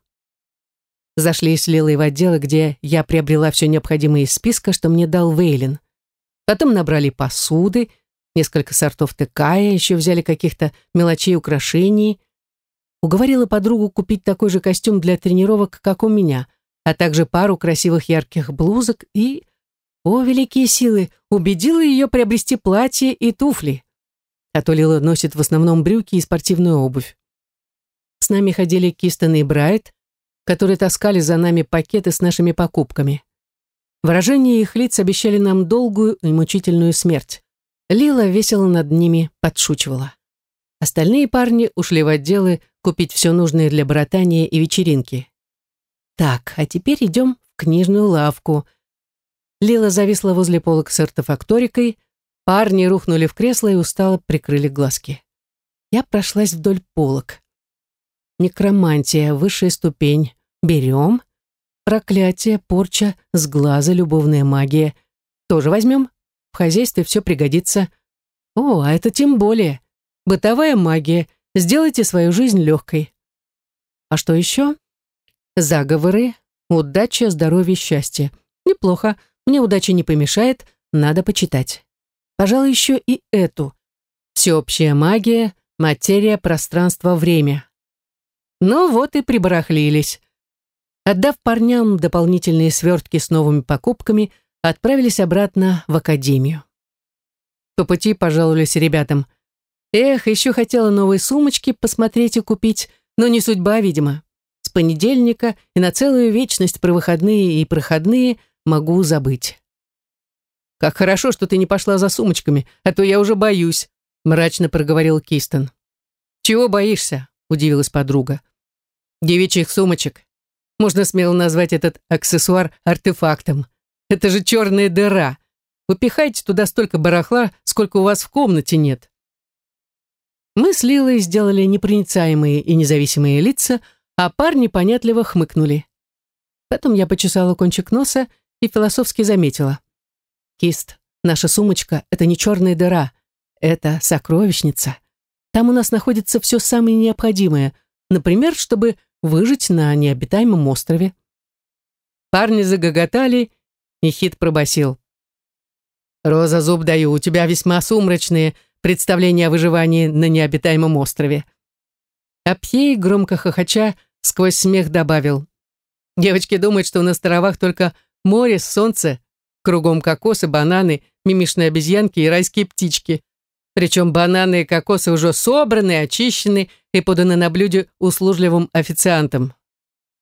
Зашли с Лилой в отделы, где я приобрела все необходимое из списка, что мне дал Вейлин. Потом набрали посуды, несколько сортов тыкая, еще взяли каких-то мелочей украшений, уговорила подругу купить такой же костюм для тренировок, как у меня, а также пару красивых ярких блузок и, о, великие силы, убедила ее приобрести платье и туфли. А то Лила носит в основном брюки и спортивную обувь. С нами ходили Кистон и Брайт, которые таскали за нами пакеты с нашими покупками. Выражения их лиц обещали нам долгую и мучительную смерть. Лила весело над ними подшучивала. Остальные парни ушли в отделы купить все нужное для братания и вечеринки. Так, а теперь идем в книжную лавку. Лила зависла возле полок с артефакторикой, парни рухнули в кресло и устало прикрыли глазки. Я прошлась вдоль полок. Некромантия, высшая ступень. Берем. Проклятие, порча, сглаза, любовная магия. Тоже возьмем. В хозяйстве все пригодится. О, а это тем более. Бытовая магия. Сделайте свою жизнь легкой. А что еще? Заговоры, удача, здоровье, счастье. Неплохо. Мне удача не помешает. Надо почитать. Пожалуй, еще и эту. Всеобщая магия, материя, пространство, время. Ну вот и прибарахлились. Отдав парням дополнительные свертки с новыми покупками, отправились обратно в академию. По пути пожаловались ребятам – Эх, еще хотела новые сумочки посмотреть и купить, но не судьба, видимо. С понедельника и на целую вечность про выходные и проходные могу забыть. «Как хорошо, что ты не пошла за сумочками, а то я уже боюсь», мрачно проговорил Кистон. «Чего боишься?» – удивилась подруга. «Девичьих сумочек. Можно смело назвать этот аксессуар артефактом. Это же черная дыра. Выпихайте туда столько барахла, сколько у вас в комнате нет. Мы с Лилой сделали непроницаемые и независимые лица, а парни понятливо хмыкнули. Потом я почесала кончик носа и философски заметила. «Кист, наша сумочка — это не черная дыра, это сокровищница. Там у нас находится все самое необходимое, например, чтобы выжить на необитаемом острове». Парни загоготали, и Хит пробасил. «Роза, зуб даю, у тебя весьма сумрачные представления о выживании на необитаемом острове». А Пьей, громко хохоча, сквозь смех добавил. «Девочки думают, что на островах только море, солнце, кругом кокосы, бананы, мимишные обезьянки и райские птички. Причем бананы и кокосы уже собраны, очищены и поданы на блюде услужливым официантом».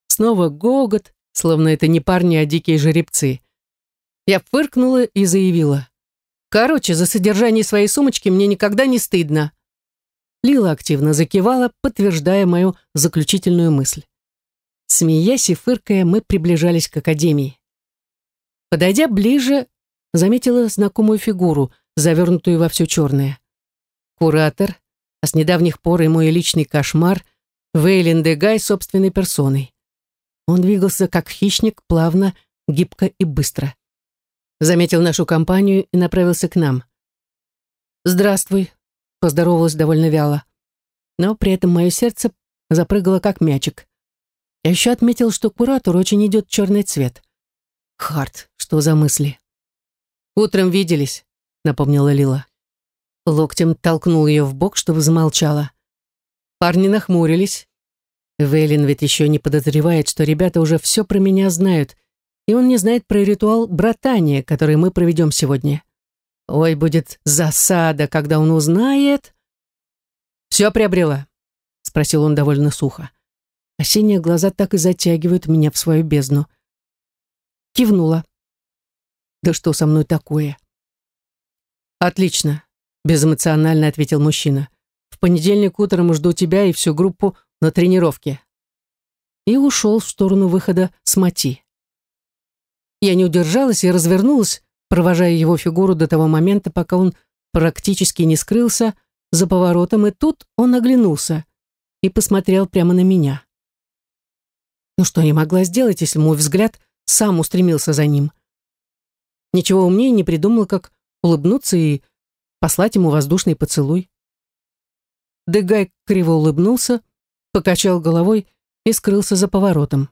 Снова гогот, словно это не парни, а дикие жеребцы. Я фыркнула и заявила. «Короче, за содержание своей сумочки мне никогда не стыдно». Лила активно закивала, подтверждая мою заключительную мысль. Смеясь и фыркая, мы приближались к академии. Подойдя ближе, заметила знакомую фигуру, завернутую во все черное. Куратор, а с недавних пор и мой личный кошмар, Вейлен Дегай собственной персоной. Он двигался как хищник, плавно, гибко и быстро заметил нашу компанию и направился к нам. «Здравствуй», — поздоровалась довольно вяло. Но при этом мое сердце запрыгало как мячик. Я еще отметил, что куратору очень идет черный цвет. Харт, что за мысли? «Утром виделись», — напомнила Лила. Локтем толкнул ее в бок, чтобы замолчала. Парни нахмурились. Вейлин ведь еще не подозревает, что ребята уже все про меня знают — и он не знает про ритуал братания, который мы проведем сегодня. Ой, будет засада, когда он узнает. «Все приобрела?» — спросил он довольно сухо. Синие глаза так и затягивают меня в свою бездну. Кивнула. «Да что со мной такое?» «Отлично», — безэмоционально ответил мужчина. «В понедельник утром жду тебя и всю группу на тренировке». И ушел в сторону выхода с Мати. Я не удержалась и развернулась, провожая его фигуру до того момента, пока он практически не скрылся за поворотом, и тут он оглянулся и посмотрел прямо на меня. Ну что я могла сделать, если мой взгляд сам устремился за ним? Ничего умнее не придумала, как улыбнуться и послать ему воздушный поцелуй. Дегай криво улыбнулся, покачал головой и скрылся за поворотом.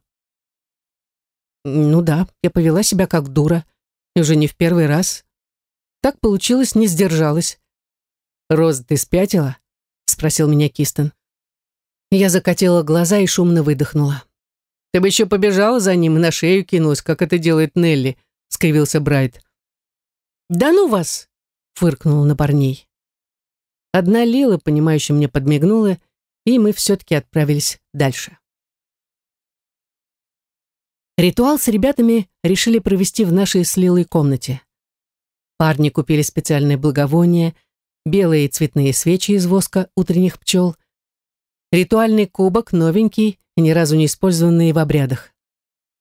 Ну да, я повела себя как дура. И уже не в первый раз. Так получилось, не сдержалась. «Роза, ты спятила?» — спросил меня Кистон. Я закатила глаза и шумно выдохнула. «Ты бы еще побежала за ним и на шею кинулась, как это делает Нелли», — скривился Брайт. «Да ну вас!» — фыркнула на парней. Одна Лила, понимающе мне подмигнула, и мы все-таки отправились дальше. Ритуал с ребятами решили провести в нашей с Лилой комнате. Парни купили специальные благовония, белые цветные свечи из воска утренних пчел, ритуальный кубок, новенький и ни разу не использованный в обрядах,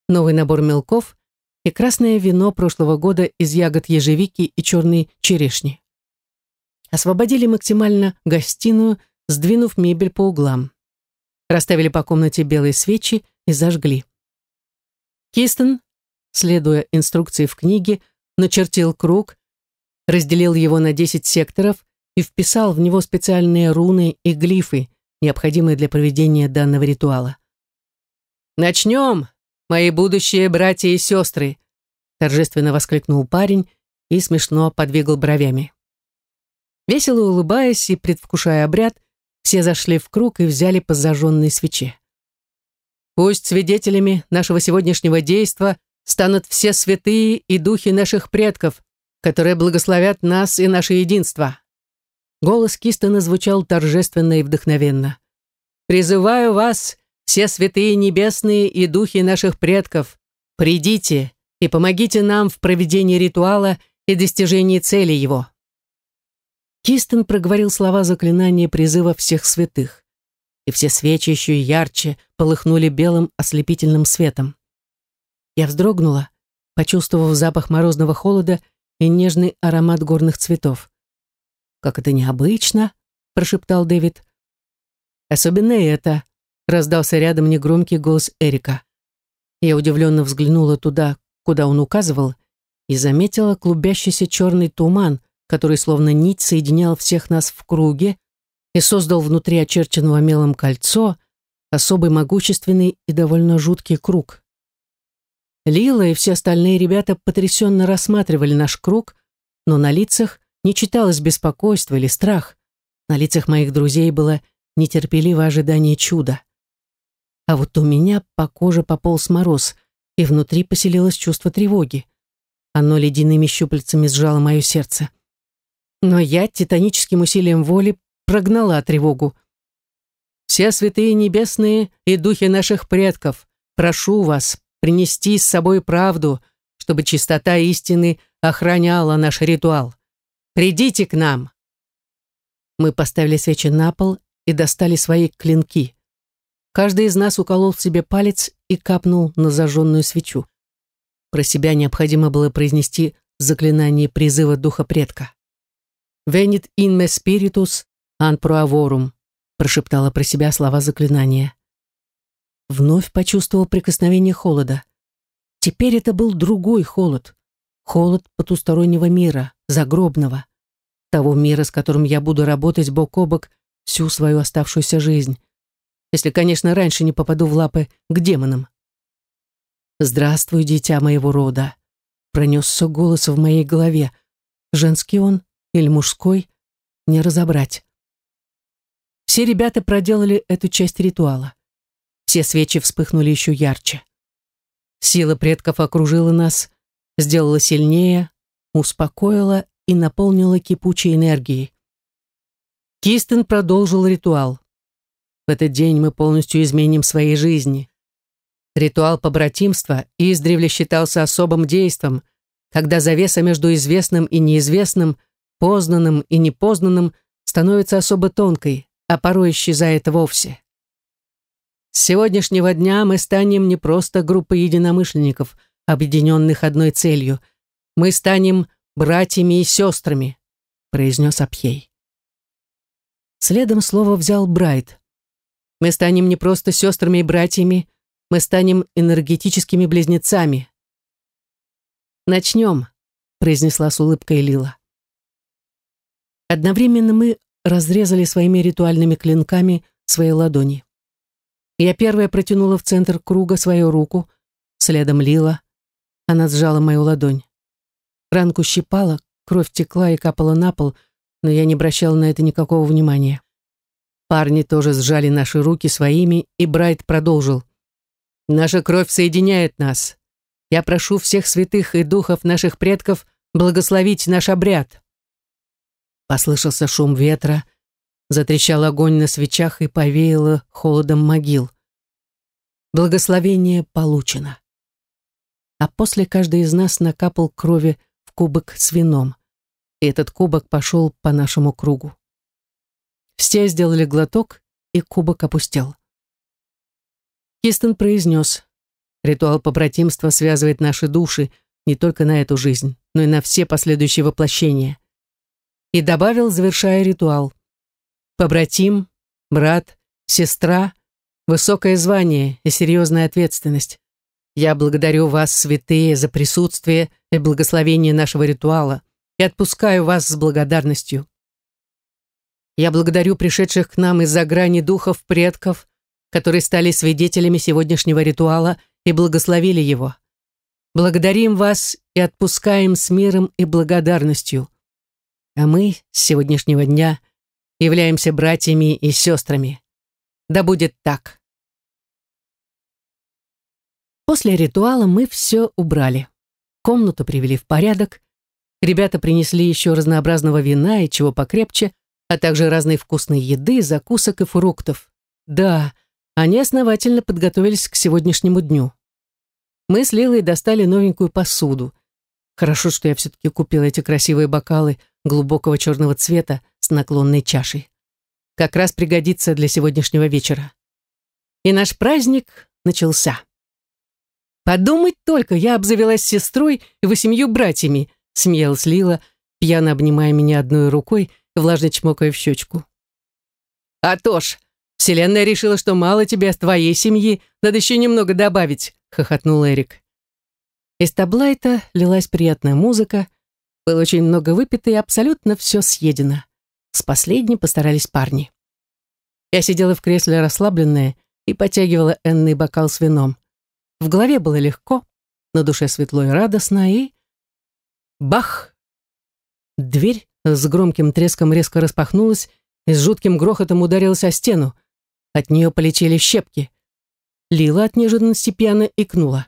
новый набор мелков и красное вино прошлого года из ягод ежевики и черной черешни. Освободили максимально гостиную, сдвинув мебель по углам. Расставили по комнате белые свечи и зажгли. Кистон, следуя инструкции в книге, начертил круг, разделил его на 10 секторов и вписал в него специальные руны и глифы, необходимые для проведения данного ритуала. «Начнем, мои будущие братья и сестры!» торжественно воскликнул парень и смешно подвигал бровями. Весело улыбаясь и предвкушая обряд, все зашли в круг и взяли по зажженной свече. Пусть свидетелями нашего сегодняшнего действа станут все святые и духи наших предков, которые благословят нас и наше единство. Голос Кистона звучал торжественно и вдохновенно. «Призываю вас, все святые небесные и духи наших предков, придите и помогите нам в проведении ритуала и достижении цели его». Кистон проговорил слова заклинания призыва всех святых и все свечи еще ярче полыхнули белым ослепительным светом. Я вздрогнула, почувствовав запах морозного холода и нежный аромат горных цветов. «Как это необычно!» — прошептал Дэвид. «Особенно это!» — раздался рядом негромкий голос Эрика. Я удивленно взглянула туда, куда он указывал, и заметила клубящийся черный туман, который словно нить соединял всех нас в круге и создал внутри очерченного мелом кольцо особый могущественный и довольно жуткий круг. Лила и все остальные ребята потрясенно рассматривали наш круг, но на лицах не читалось беспокойство или страх. На лицах моих друзей было нетерпеливое ожидание чуда. А вот у меня по коже пополз мороз, и внутри поселилось чувство тревоги. Оно ледяными щупальцами сжало мое сердце. Но я титаническим усилием воли прогнала тревогу. «Все святые небесные и духи наших предков, прошу вас принести с собой правду, чтобы чистота истины охраняла наш ритуал. Придите к нам!» Мы поставили свечи на пол и достали свои клинки. Каждый из нас уколол себе палец и капнул на зажженную свечу. Про себя необходимо было произнести заклинание призыва духа предка. «Venit in me spiritus an proavorum», прошептала про себя слова заклинания. Вновь почувствовал прикосновение холода. Теперь это был другой холод. Холод потустороннего мира, загробного. Того мира, с которым я буду работать бок о бок всю свою оставшуюся жизнь. Если, конечно, раньше не попаду в лапы к демонам. «Здравствуй, дитя моего рода», — пронесся голос в моей голове. Женский он или мужской, не разобрать. Все ребята проделали эту часть ритуала. Все свечи вспыхнули еще ярче. Сила предков окружила нас, сделала сильнее, успокоила и наполнила кипучей энергией. Кистен продолжил ритуал. В этот день мы полностью изменим свои жизни. Ритуал побратимства издревле считался особым действом, когда завеса между известным и неизвестным, познанным и непознанным становится особо тонкой, а порой исчезает вовсе. С сегодняшнего дня мы станем не просто группой единомышленников, объединенных одной целью. Мы станем братьями и сестрами, произнес Абхей. Следом слово взял Брайт. Мы станем не просто сестрами и братьями, мы станем энергетическими близнецами. «Начнем», — произнесла с улыбкой Лила. Одновременно мы разрезали своими ритуальными клинками свои ладони. Я первая протянула в центр круга свою руку, следом Лила. Она сжала мою ладонь. Ранку щипала, кровь текла и капала на пол, но я не обращала на это никакого внимания. Парни тоже сжали наши руки своими, и Брайт продолжил. «Наша кровь соединяет нас. Я прошу всех святых и духов наших предков благословить наш обряд». Послышался шум ветра, затрещал огонь на свечах и повеяло холодом могил. Благословение получено. А после каждый из нас накапал крови в кубок с вином, и этот кубок пошел по нашему кругу. Все сделали глоток, и кубок опустел. Кистон произнес, «Ритуал побратимства связывает наши души не только на эту жизнь, но и на все последующие воплощения и добавил, завершая ритуал. Побратим, брат, сестра, высокое звание и серьезная ответственность. Я благодарю вас, святые, за присутствие и благословение нашего ритуала и отпускаю вас с благодарностью. Я благодарю пришедших к нам из-за грани духов предков, которые стали свидетелями сегодняшнего ритуала и благословили его. Благодарим вас и отпускаем с миром и благодарностью а мы с сегодняшнего дня являемся братьями и сестрами. Да будет так. После ритуала мы все убрали. Комнату привели в порядок. Ребята принесли еще разнообразного вина и чего покрепче, а также разной вкусной еды, закусок и фруктов. Да, они основательно подготовились к сегодняшнему дню. Мы с Лилой достали новенькую посуду. Хорошо, что я все-таки купила эти красивые бокалы глубокого черного цвета с наклонной чашей. Как раз пригодится для сегодняшнего вечера. И наш праздник начался. Подумать только, я обзавелась сестрой и восемью братьями, смеялась Лила, пьяно обнимая меня одной рукой влажно чмокая в щечку. «А то ж, вселенная решила, что мало тебе с твоей семьи, надо еще немного добавить», — хохотнул Эрик. Из таблайта лилась приятная музыка, было очень много выпито и абсолютно все съедено. С последней постарались парни. Я сидела в кресле расслабленная и потягивала энный бокал с вином. В голове было легко, на душе светло и радостно, и... Бах! Дверь с громким треском резко распахнулась и с жутким грохотом ударилась о стену. От нее полетели щепки. Лила от неожиданности пьяно икнула.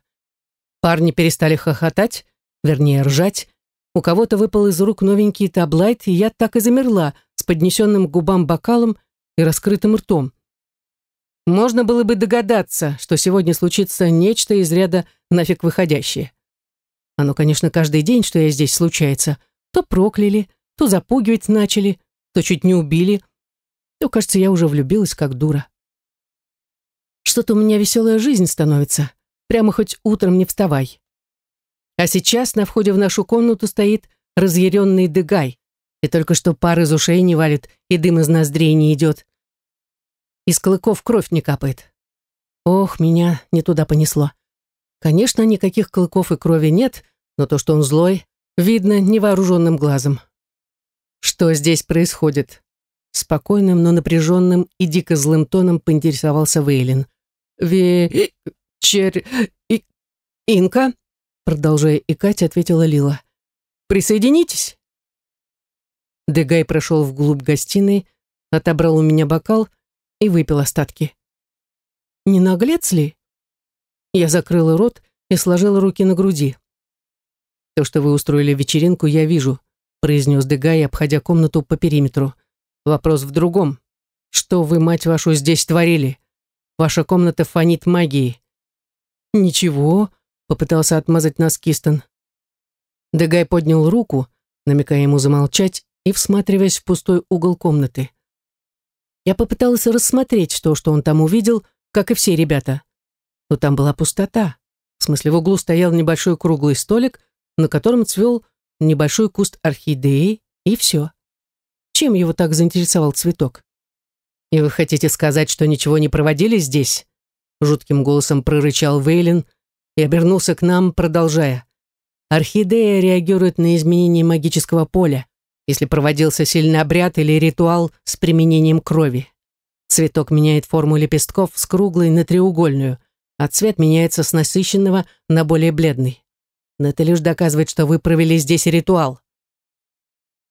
Парни перестали хохотать, вернее, ржать. У кого-то выпал из рук новенький таблайт, и я так и замерла с поднесенным к губам бокалом и раскрытым ртом. Можно было бы догадаться, что сегодня случится нечто из ряда нафиг выходящее. Оно, конечно, каждый день, что я здесь случается. То прокляли, то запугивать начали, то чуть не убили. То, кажется, я уже влюбилась, как дура. Что-то у меня веселая жизнь становится. Прямо хоть утром не вставай. А сейчас на входе в нашу комнату стоит разъяренный Дегай. И только что пар из ушей не валит, и дым из ноздрей не идет. Из клыков кровь не капает. Ох, меня не туда понесло. Конечно, никаких клыков и крови нет, но то, что он злой, видно невооруженным глазом. Что здесь происходит? Спокойным, но напряженным и дико злым тоном поинтересовался Вейлин. «Вечер... И... Инка?» Продолжая икать, ответила Лила. «Присоединитесь?» Дегай прошел вглубь гостиной, отобрал у меня бокал и выпил остатки. «Не наглец ли?» Я закрыла рот и сложила руки на груди. «То, что вы устроили вечеринку, я вижу», произнес Дегай, обходя комнату по периметру. «Вопрос в другом. Что вы, мать вашу, здесь творили? Ваша комната фонит магией». «Ничего», — попытался отмазать нас Кистон. Дегай поднял руку, намекая ему замолчать и всматриваясь в пустой угол комнаты. Я попыталась рассмотреть то, что он там увидел, как и все ребята. Но там была пустота. В смысле, в углу стоял небольшой круглый столик, на котором цвел небольшой куст орхидеи, и все. Чем его так заинтересовал цветок? «И вы хотите сказать, что ничего не проводили здесь?» Жутким голосом прорычал Вейлин и обернулся к нам, продолжая. «Орхидея реагирует на изменение магического поля если проводился сильный обряд или ритуал с применением крови. Цветок меняет форму лепестков с круглой на треугольную, а цвет меняется с насыщенного на более бледный. Но это лишь доказывает, что вы провели здесь ритуал.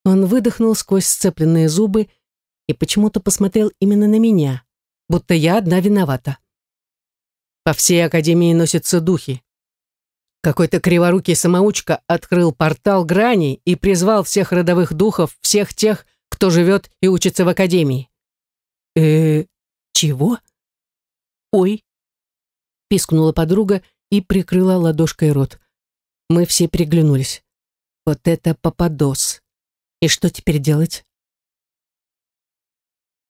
Он выдохнул сквозь сцепленные зубы и почему-то посмотрел именно на меня, будто я одна виновата. По всей Академии носятся духи. Какой-то криворукий самоучка открыл портал граней и призвал всех родовых духов, всех тех, кто живет и учится в академии. э чего? Ой, пискнула подруга и прикрыла ладошкой рот. Мы все приглянулись. Вот это попадос. И что теперь делать?